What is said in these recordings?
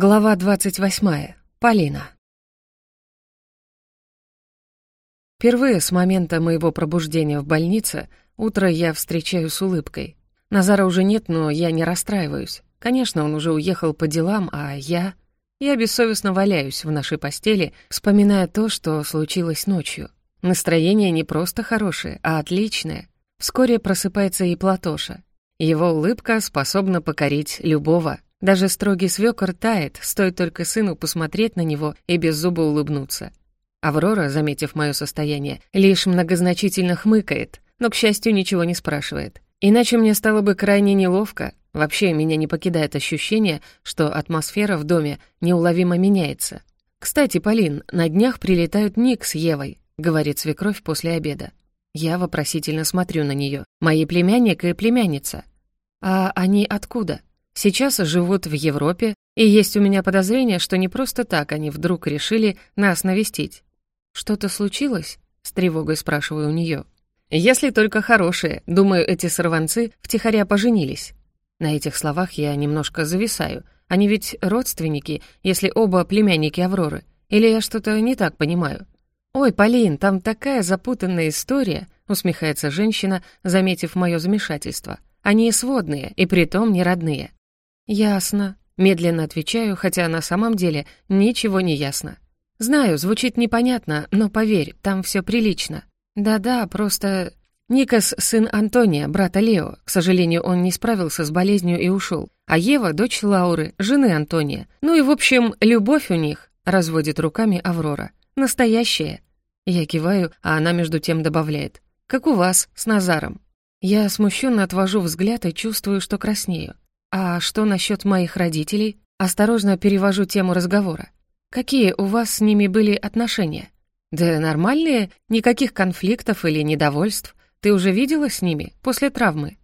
Глава 28. Полина. Впервые с момента моего пробуждения в больнице утро я встречаю с улыбкой. Назара уже нет, но я не расстраиваюсь. Конечно, он уже уехал по делам, а я... Я бессовестно валяюсь в нашей постели, вспоминая то, что случилось ночью. Настроение не просто хорошее, а отличное. Вскоре просыпается и Платоша. Его улыбка способна покорить любого — даже строгий свёкор тает, стоит только сыну посмотреть на него и без зуба улыбнуться. Аврора, заметив мое состояние, лишь многозначительно хмыкает, но, к счастью, ничего не спрашивает. Иначе мне стало бы крайне неловко. Вообще, меня не покидает ощущение, что атмосфера в доме неуловимо меняется. «Кстати, Полин, на днях прилетают Ник с Евой», — говорит свекровь после обеда. Я вопросительно смотрю на нее. «Мои племянник и племянница». «А они откуда?» Сейчас живут в Европе, и есть у меня подозрение, что не просто так они вдруг решили нас навестить. «Что-то случилось?» — с тревогой спрашиваю у нее. «Если только хорошие. Думаю, эти сорванцы втихаря поженились». На этих словах я немножко зависаю. Они ведь родственники, если оба племянники Авроры. Или я что-то не так понимаю? «Ой, Полин, там такая запутанная история», — усмехается женщина, заметив мое замешательство. «Они сводные, и притом не родные». «Ясно», — медленно отвечаю, хотя на самом деле ничего не ясно. «Знаю, звучит непонятно, но поверь, там все прилично. Да-да, просто...» Никас — сын Антония, брата Лео. К сожалению, он не справился с болезнью и ушел. А Ева — дочь Лауры, жены Антония. Ну и, в общем, любовь у них, — разводит руками Аврора. Настоящая. Я киваю, а она между тем добавляет. Как у вас, с Назаром. Я смущенно отвожу взгляд и чувствую, что краснею. «А что насчет моих родителей?» Осторожно перевожу тему разговора. «Какие у вас с ними были отношения?» «Да нормальные, никаких конфликтов или недовольств. Ты уже видела с ними после травмы?»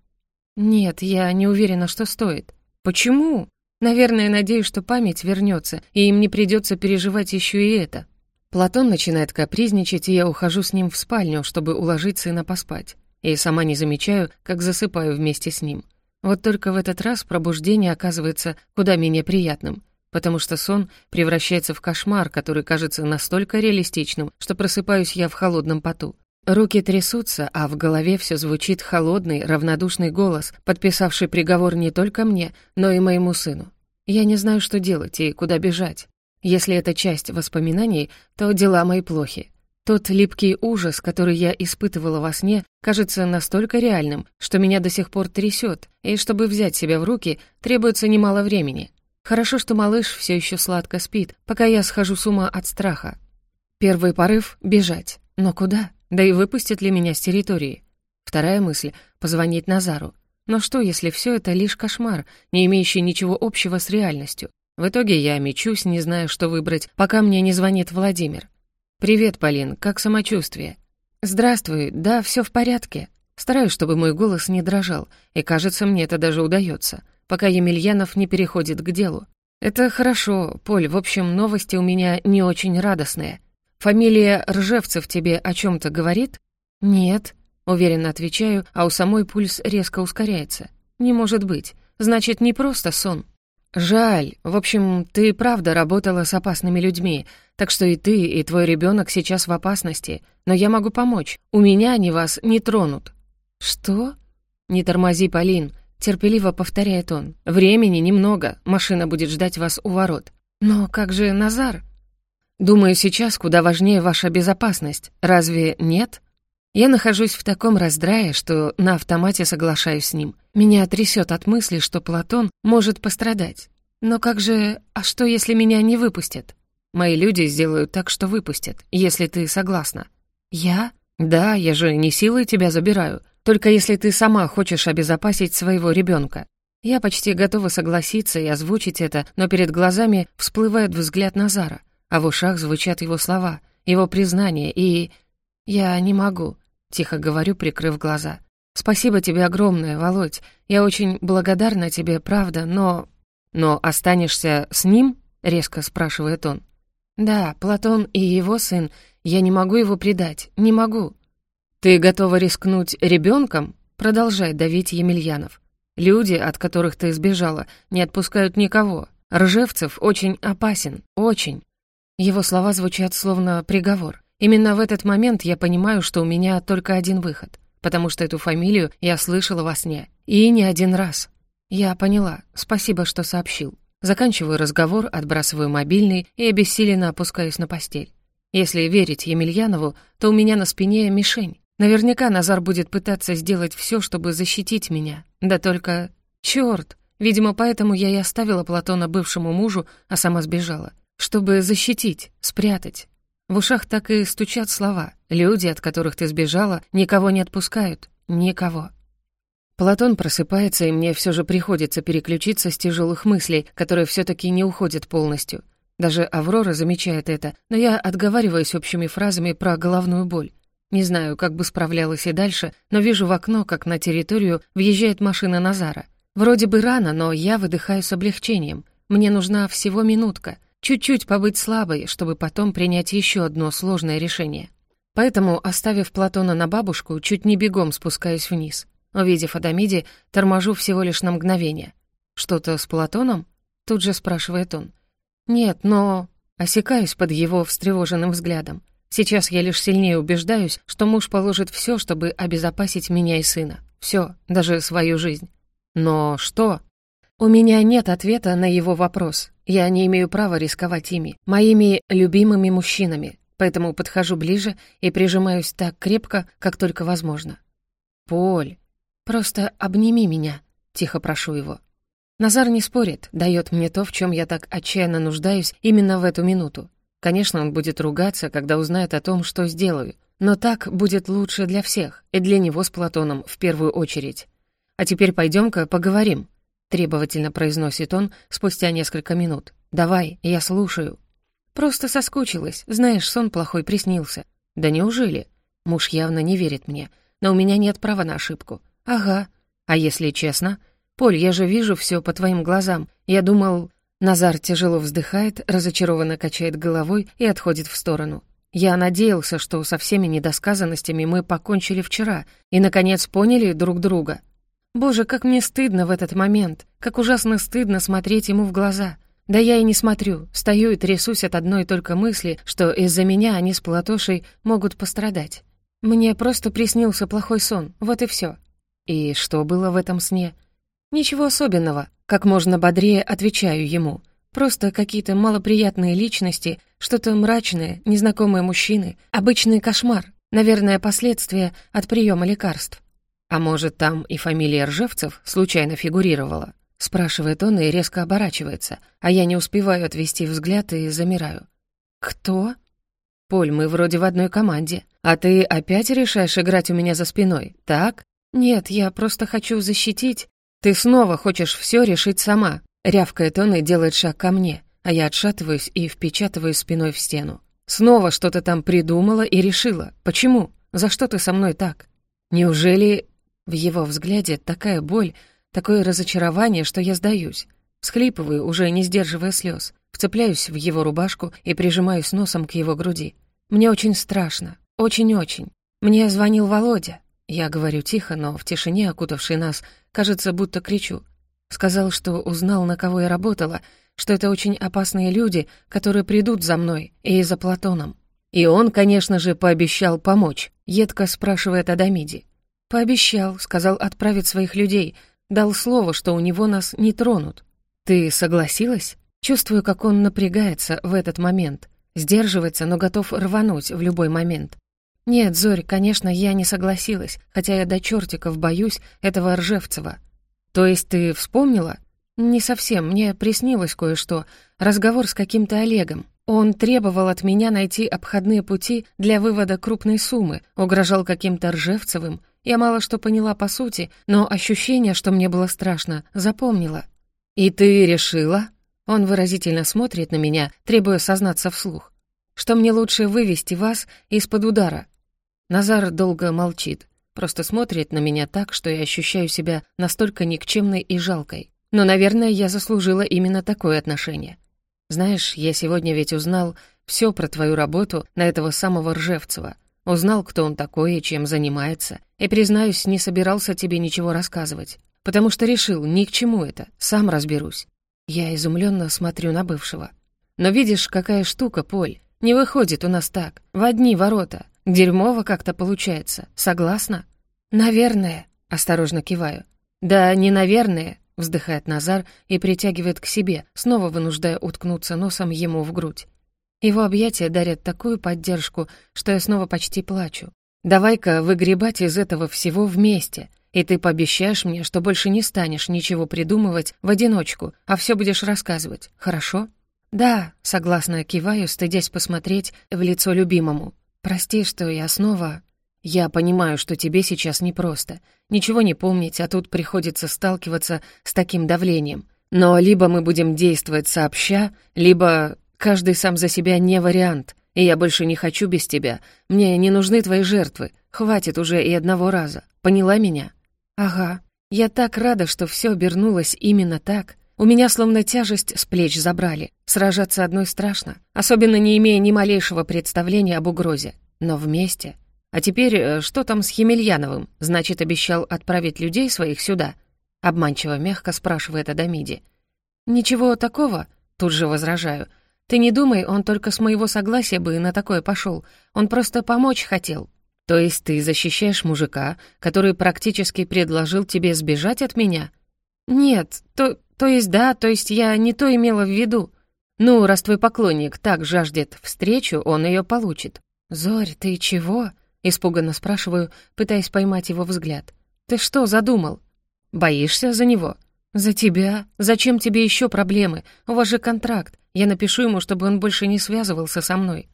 «Нет, я не уверена, что стоит». «Почему?» «Наверное, надеюсь, что память вернется, и им не придется переживать еще и это». Платон начинает капризничать, и я ухожу с ним в спальню, чтобы уложить сына поспать. И сама не замечаю, как засыпаю вместе с ним. Вот только в этот раз пробуждение оказывается куда менее приятным, потому что сон превращается в кошмар, который кажется настолько реалистичным, что просыпаюсь я в холодном поту. Руки трясутся, а в голове все звучит холодный, равнодушный голос, подписавший приговор не только мне, но и моему сыну. Я не знаю, что делать и куда бежать. Если это часть воспоминаний, то дела мои плохи. Тот липкий ужас, который я испытывала во сне, кажется настолько реальным, что меня до сих пор трясет, и чтобы взять себя в руки, требуется немало времени. Хорошо, что малыш все еще сладко спит, пока я схожу с ума от страха. Первый порыв — бежать. Но куда? Да и выпустят ли меня с территории? Вторая мысль — позвонить Назару. Но что, если все это лишь кошмар, не имеющий ничего общего с реальностью? В итоге я мечусь, не зная, что выбрать, пока мне не звонит Владимир. «Привет, Полин, как самочувствие?» «Здравствуй, да, все в порядке». Стараюсь, чтобы мой голос не дрожал, и, кажется, мне это даже удается, пока Емельянов не переходит к делу. «Это хорошо, Поль, в общем, новости у меня не очень радостные. Фамилия Ржевцев тебе о чем то говорит?» «Нет», — уверенно отвечаю, а у самой пульс резко ускоряется. «Не может быть. Значит, не просто сон». «Жаль. В общем, ты правда работала с опасными людьми, так что и ты, и твой ребенок сейчас в опасности. Но я могу помочь. У меня они вас не тронут». «Что?» «Не тормози, Полин», — терпеливо повторяет он. «Времени немного. Машина будет ждать вас у ворот». «Но как же Назар?» «Думаю, сейчас куда важнее ваша безопасность. Разве нет?» Я нахожусь в таком раздрае, что на автомате соглашаюсь с ним. Меня трясет от мысли, что Платон может пострадать. Но как же... А что, если меня не выпустят? Мои люди сделают так, что выпустят, если ты согласна. Я? Да, я же не силой тебя забираю. Только если ты сама хочешь обезопасить своего ребенка. Я почти готова согласиться и озвучить это, но перед глазами всплывает взгляд Назара, а в ушах звучат его слова, его признание и... Я не могу. Тихо говорю, прикрыв глаза. «Спасибо тебе огромное, Володь. Я очень благодарна тебе, правда, но...» «Но останешься с ним?» — резко спрашивает он. «Да, Платон и его сын. Я не могу его предать. Не могу». «Ты готова рискнуть ребенком?» — продолжает давить Емельянов. «Люди, от которых ты сбежала, не отпускают никого. Ржевцев очень опасен, очень. Его слова звучат словно приговор. Именно в этот момент я понимаю, что у меня только один выход, потому что эту фамилию я слышала во сне. И не один раз. Я поняла. Спасибо, что сообщил. Заканчиваю разговор, отбрасываю мобильный и обессиленно опускаюсь на постель. Если верить Емельянову, то у меня на спине мишень. Наверняка Назар будет пытаться сделать все, чтобы защитить меня. Да только... Чёрт! Видимо, поэтому я и оставила Платона бывшему мужу, а сама сбежала. Чтобы защитить, спрятать. В ушах так и стучат слова. Люди, от которых ты сбежала, никого не отпускают. Никого. Платон просыпается, и мне все же приходится переключиться с тяжелых мыслей, которые все таки не уходят полностью. Даже Аврора замечает это, но я отговариваюсь общими фразами про головную боль. Не знаю, как бы справлялась и дальше, но вижу в окно, как на территорию въезжает машина Назара. Вроде бы рано, но я выдыхаю с облегчением. Мне нужна всего минутка, чуть-чуть побыть слабой, чтобы потом принять еще одно сложное решение. Поэтому, оставив Платона на бабушку, чуть не бегом спускаюсь вниз. Увидев Адамиди, торможу всего лишь на мгновение. «Что-то с Платоном?» — тут же спрашивает он. «Нет, но...» Осекаюсь под его встревоженным взглядом. Сейчас я лишь сильнее убеждаюсь, что муж положит все, чтобы обезопасить меня и сына. Все, даже свою жизнь. Но что? У меня нет ответа на его вопрос. Я не имею права рисковать ими, моими любимыми мужчинами, поэтому подхожу ближе и прижимаюсь так крепко, как только возможно. «Поль, просто обними меня», — тихо прошу его. Назар не спорит, дает мне то, в чем я так отчаянно нуждаюсь именно в эту минуту. Конечно, он будет ругаться, когда узнает о том, что сделаю, но так будет лучше для всех, и для него с Платоном в первую очередь. «А теперь пойдем-ка поговорим», — требовательно произносит он спустя несколько минут. «Давай, я слушаю». «Просто соскучилась. Знаешь, сон плохой приснился». «Да неужели?» Муж явно не верит мне, но у меня нет права на ошибку. «Ага. А если честно?» «Поль, я же вижу все по твоим глазам. Я думал...» Назар тяжело вздыхает, разочарованно качает головой и отходит в сторону. Я надеялся, что со всеми недосказанностями мы покончили вчера и, наконец, поняли друг друга. Боже, как мне стыдно в этот момент, как ужасно стыдно смотреть ему в глаза. Да я и не смотрю, стою и трясусь от одной только мысли, что из-за меня они с Платошей могут пострадать. Мне просто приснился плохой сон, вот и все. И что было в этом сне? Ничего особенного, как можно бодрее отвечаю ему. Просто какие-то малоприятные личности, что-то мрачное, незнакомые мужчины, обычный кошмар, наверное, последствия от приема лекарств. «А может, там и фамилия Ржевцев случайно фигурировала?» Спрашивает он и резко оборачивается, а я не успеваю отвести взгляд и замираю. «Кто?» «Поль, мы вроде в одной команде. А ты опять решаешь играть у меня за спиной, так?» «Нет, я просто хочу защитить...» «Ты снова хочешь все решить сама», — рявкает он и делает шаг ко мне, а я отшатываюсь и впечатываюсь спиной в стену. «Снова что-то там придумала и решила. Почему? За что ты со мной так? Неужели в его взгляде такая боль, такое разочарование, что я сдаюсь. Схлипываю, уже не сдерживая слез. Вцепляюсь в его рубашку и прижимаюсь носом к его груди. Мне очень страшно. Очень-очень. Мне звонил Володя. Я говорю тихо, но в тишине, окутавшей нас, кажется, будто кричу. Сказал, что узнал, на кого я работала, что это очень опасные люди, которые придут за мной и за Платоном. И он, конечно же, пообещал помочь, едко спрашивает Адамиди. Пообещал, сказал отправить своих людей, дал слово, что у него нас не тронут. Ты согласилась? Чувствую, как он напрягается в этот момент, сдерживается, но готов рвануть в любой момент. Нет, Зорь, конечно, я не согласилась, хотя я до чертиков боюсь этого Ржевцева. То есть ты вспомнила? Не совсем, мне приснилось кое-что. Разговор с каким-то Олегом. Он требовал от меня найти обходные пути для вывода крупной суммы, угрожал каким-то Ржевцевым, я мало что поняла по сути, но ощущение, что мне было страшно, запомнила. «И ты решила?» Он выразительно смотрит на меня, требуя сознаться вслух. «Что мне лучше вывести вас из-под удара?» Назар долго молчит, просто смотрит на меня так, что я ощущаю себя настолько никчемной и жалкой. Но, наверное, я заслужила именно такое отношение. Знаешь, я сегодня ведь узнал все про твою работу на этого самого Ржевцева. Узнал, кто он такой и чем занимается, и, признаюсь, не собирался тебе ничего рассказывать, потому что решил, ни к чему это, сам разберусь. Я изумленно смотрю на бывшего. «Но видишь, какая штука, Поль. Не выходит у нас так. В одни ворота. Дерьмово как-то получается. Согласна?» «Наверное», — осторожно киваю. «Да не наверное», — вздыхает Назар и притягивает к себе, снова вынуждая уткнуться носом ему в грудь. Его объятия дарят такую поддержку, что я снова почти плачу. «Давай-ка выгребать из этого всего вместе, и ты пообещаешь мне, что больше не станешь ничего придумывать в одиночку, а все будешь рассказывать, хорошо?» «Да», — согласно киваю, стыдясь посмотреть в лицо любимому. «Прости, что я снова...» «Я понимаю, что тебе сейчас непросто. Ничего не помнить, а тут приходится сталкиваться с таким давлением. Но либо мы будем действовать сообща, либо Каждый сам за себя не вариант, и я больше не хочу без тебя. Мне не нужны твои жертвы. Хватит уже и одного раза. Поняла меня? Ага. Я так рада, что все обернулось именно так. У меня словно тяжесть с плеч забрали. Сражаться одной страшно, особенно не имея ни малейшего представления об угрозе. Но вместе. А теперь э, что там с Емельяновым? Значит, обещал отправить людей своих сюда? Обманчиво мягко спрашивает Адамиди. Ничего такого, тут же возражаю. Ты не думай, он только с моего согласия бы на такое пошел. Он просто помочь хотел. То есть ты защищаешь мужика, который практически предложил тебе сбежать от меня? Нет, то, то есть да, то есть я не то имела в виду. Ну, раз твой поклонник так жаждет встречу, он ее получит. Зорь, ты чего? Испуганно спрашиваю, пытаясь поймать его взгляд. Ты что задумал? Боишься за него? «За тебя? Зачем тебе еще проблемы? У вас же контракт. Я напишу ему, чтобы он больше не связывался со мной».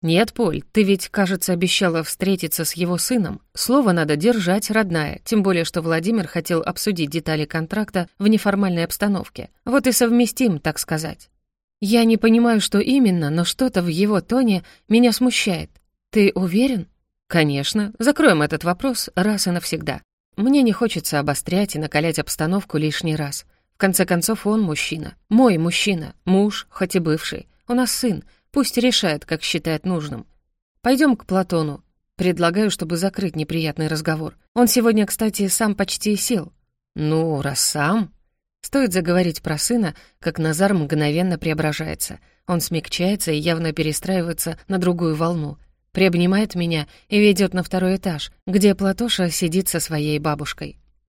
«Нет, Поль, ты ведь, кажется, обещала встретиться с его сыном. Слово надо держать, родная, тем более, что Владимир хотел обсудить детали контракта в неформальной обстановке. Вот и совместим, так сказать». «Я не понимаю, что именно, но что-то в его тоне меня смущает. Ты уверен?» «Конечно. Закроем этот вопрос раз и навсегда. Мне не хочется обострять и накалять обстановку лишний раз. В конце концов, он мужчина. Мой мужчина. Муж, хоть и бывший. У нас сын. Пусть решает, как считает нужным. Пойдем к Платону. Предлагаю, чтобы закрыть неприятный разговор. Он сегодня, кстати, сам почти сел. Ну, раз сам... Стоит заговорить про сына, как Назар мгновенно преображается. Он смягчается и явно перестраивается на другую волну приобнимает меня и ведет на второй этаж, где Платоша сидит со своей бабушкой.